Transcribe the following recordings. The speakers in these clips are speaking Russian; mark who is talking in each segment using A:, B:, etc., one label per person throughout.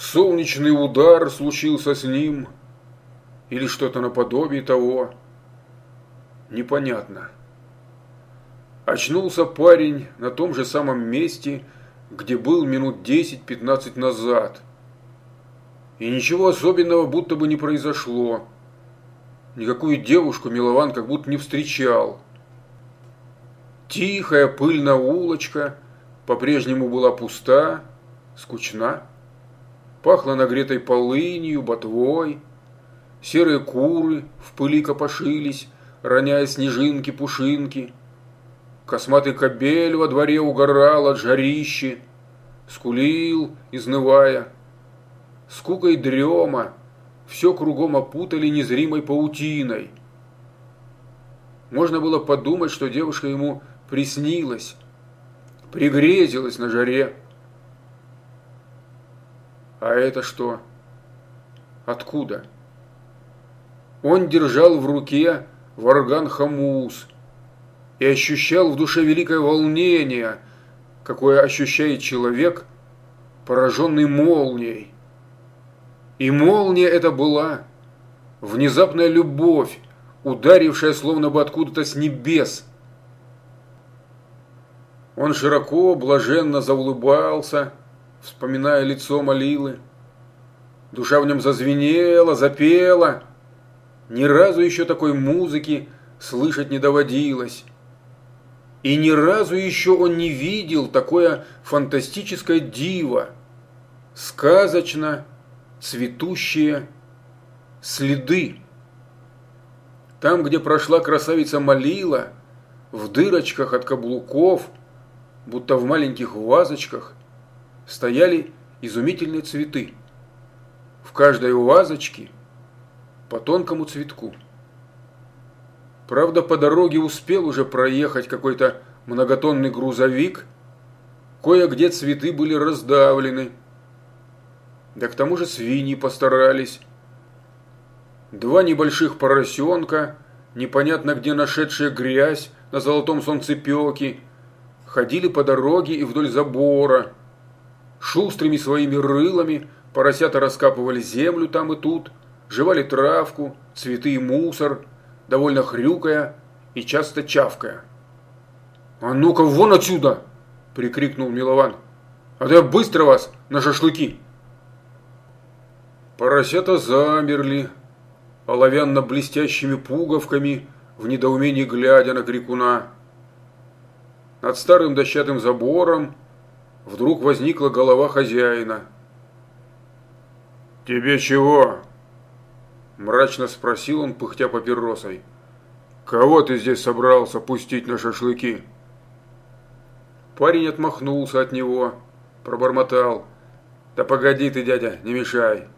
A: солнечный удар случился с ним или что-то наподобие того. Непонятно. Очнулся парень на том же самом месте, где был минут 10-15 назад. И ничего особенного будто бы не произошло. Никакую девушку Милован как будто не встречал. Тихая пыльная улочка по-прежнему была пуста, скучна. Пахло нагретой полынью, ботвой. Серые куры в пыли копошились, роняя снежинки-пушинки. Косматый кобель во дворе угорал от жарищи, скулил, изнывая. Скука и дрема все кругом опутали незримой паутиной. Можно было подумать, что девушка ему приснилась, пригрезилась на жаре. А это что? Откуда? Он держал в руке варган Хамус – и ощущал в душе великое волнение, какое ощущает человек, пораженный молнией. И молния это была внезапная любовь, ударившая словно бы откуда-то с небес. Он широко, блаженно заулыбался, вспоминая лицо Малилы. Душа в нем зазвенела, запела. Ни разу еще такой музыки слышать не доводилось. И ни разу еще он не видел такое фантастическое диво, сказочно цветущие следы. Там, где прошла красавица Малила, в дырочках от каблуков, будто в маленьких вазочках, стояли изумительные цветы. В каждой вазочке по тонкому цветку. Правда, по дороге успел уже проехать какой-то многотонный грузовик. Кое-где цветы были раздавлены. Да к тому же свиньи постарались. Два небольших поросенка, непонятно где нашедшие грязь на золотом солнцепеке, ходили по дороге и вдоль забора. Шустрыми своими рылами поросята раскапывали землю там и тут, жевали травку, цветы и мусор – довольно хрюкая и часто чавкая. «А ну-ка вон отсюда!» – прикрикнул Милован. «А то я быстро вас на шашлыки!» Поросята замерли, оловянно-блестящими пуговками, в недоумении глядя на крикуна. Над старым дощатым забором вдруг возникла голова хозяина. «Тебе чего?» Мрачно спросил он, пыхтя папиросой. «Кого ты здесь собрался пустить на шашлыки?» Парень отмахнулся от него, пробормотал. «Да погоди ты, дядя, не мешай!»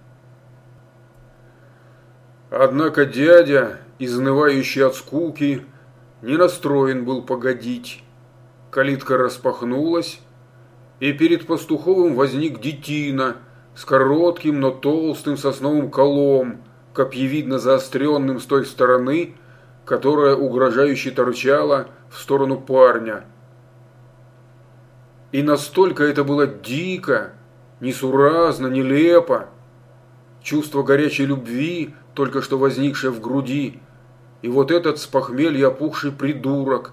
A: Однако дядя, изнывающий от скуки, не настроен был погодить. Калитка распахнулась, и перед пастуховым возник детина с коротким, но толстым сосновым колом, копьевидно заостренным с той стороны, которая угрожающе торчала в сторону парня. И настолько это было дико, несуразно, нелепо. Чувство горячей любви, только что возникшее в груди, и вот этот с похмелья опухший придурок,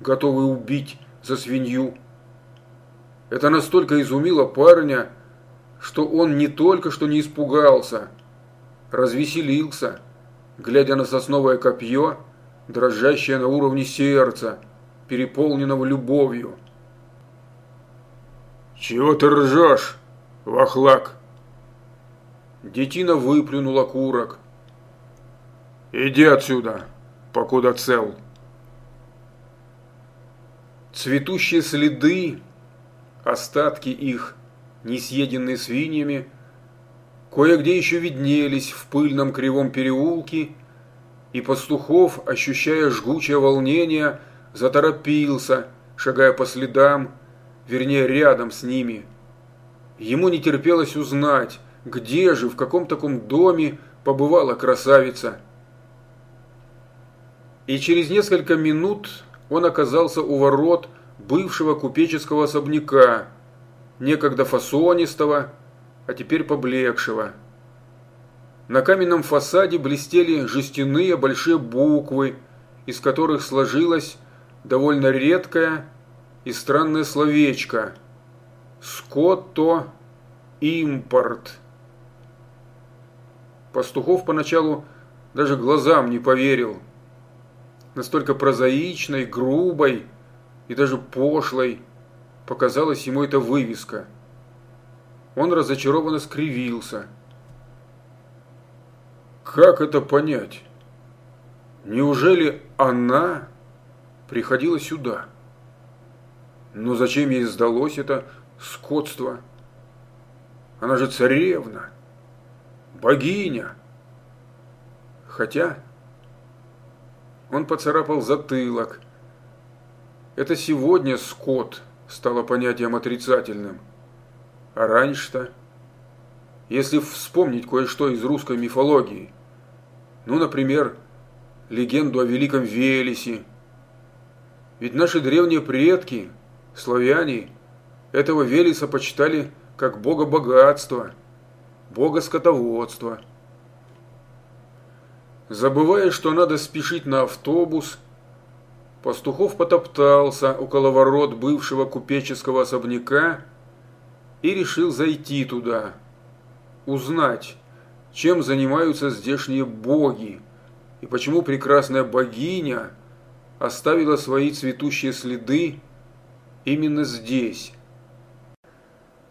A: готовый убить за свинью. Это настолько изумило парня, что он не только что не испугался – развеселился, глядя на сосновое копье, дрожащее на уровне сердца, переполненного любовью. «Чего ты ржешь, вахлак?» Детина выплюнул окурок. «Иди отсюда, покуда цел». Цветущие следы, остатки их, не съеденные свиньями, Кое-где еще виднелись в пыльном кривом переулке, и Пастухов, ощущая жгучее волнение, заторопился, шагая по следам, вернее рядом с ними. Ему не терпелось узнать, где же, в каком таком доме побывала красавица. И через несколько минут он оказался у ворот бывшего купеческого особняка, некогда фасонистого, а теперь поблекшего. На каменном фасаде блестели жестяные большие буквы, из которых сложилось довольно редкое и странное словечко «Скотто импорт». Пастухов поначалу даже глазам не поверил. Настолько прозаичной, грубой и даже пошлой показалась ему эта вывеска. Он разочарованно скривился. Как это понять? Неужели она приходила сюда? Но зачем ей сдалось это скотство? Она же царевна, богиня. Хотя он поцарапал затылок. Это сегодня скот стало понятием отрицательным. А раньше-то, если вспомнить кое-что из русской мифологии, ну, например, легенду о великом Велесе, ведь наши древние предки, славяне, этого Велеса почитали как бога богатства, бога скотоводства. Забывая, что надо спешить на автобус, Пастухов потоптался около ворот бывшего купеческого особняка и решил зайти туда, узнать, чем занимаются здешние боги и почему прекрасная богиня оставила свои цветущие следы именно здесь,